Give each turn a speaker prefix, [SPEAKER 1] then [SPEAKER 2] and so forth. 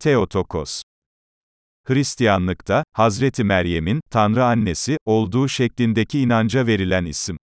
[SPEAKER 1] Theotokos. Hristiyanlıkta, Hazreti Meryem'in, Tanrı annesi, olduğu şeklindeki inanca verilen isim.